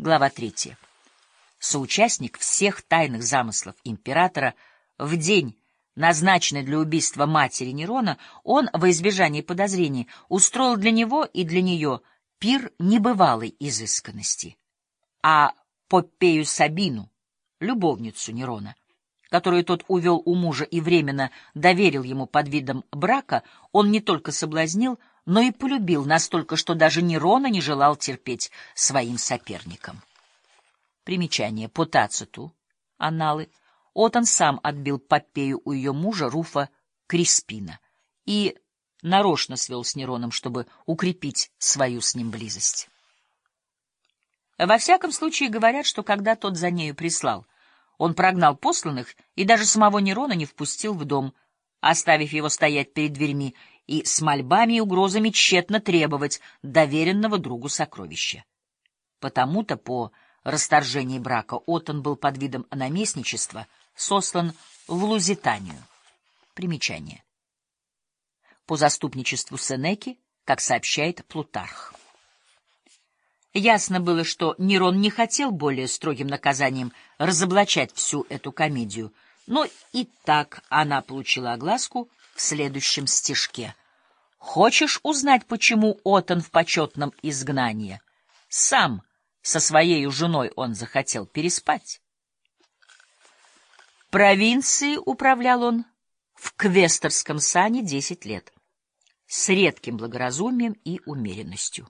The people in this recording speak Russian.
Глава третья. Соучастник всех тайных замыслов императора в день, назначенный для убийства матери Нерона, он, во избежание подозрений, устроил для него и для нее пир небывалой изысканности. А Поппею Сабину, любовницу Нерона, которую тот увел у мужа и временно доверил ему под видом брака, он не только соблазнил, но и полюбил настолько, что даже Нерона не желал терпеть своим соперникам. Примечание. По Тациту. Аналы. Отон сам отбил Попею у ее мужа Руфа Криспина и нарочно свел с Нероном, чтобы укрепить свою с ним близость. Во всяком случае говорят, что когда тот за нею прислал, он прогнал посланных и даже самого Нерона не впустил в дом, оставив его стоять перед дверьми и с мольбами и угрозами тщетно требовать доверенного другу сокровища. Потому-то по расторжении брака Отон был под видом наместничества сослан в Лузитанию. Примечание. По заступничеству Сенеки, как сообщает Плутарх. Ясно было, что Нерон не хотел более строгим наказанием разоблачать всю эту комедию, но и так она получила огласку в следующем стишке. «Хочешь узнать, почему Отон в почетном изгнании? Сам со своей женой он захотел переспать». Провинции управлял он в квесторском сане десять лет с редким благоразумием и умеренностью.